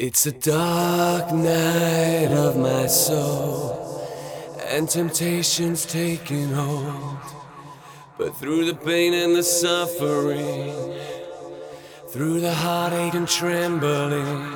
It's a dark night of my soul, and temptation's taking hold. But through the pain and the suffering, through the heartache and trembling,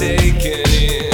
taken in.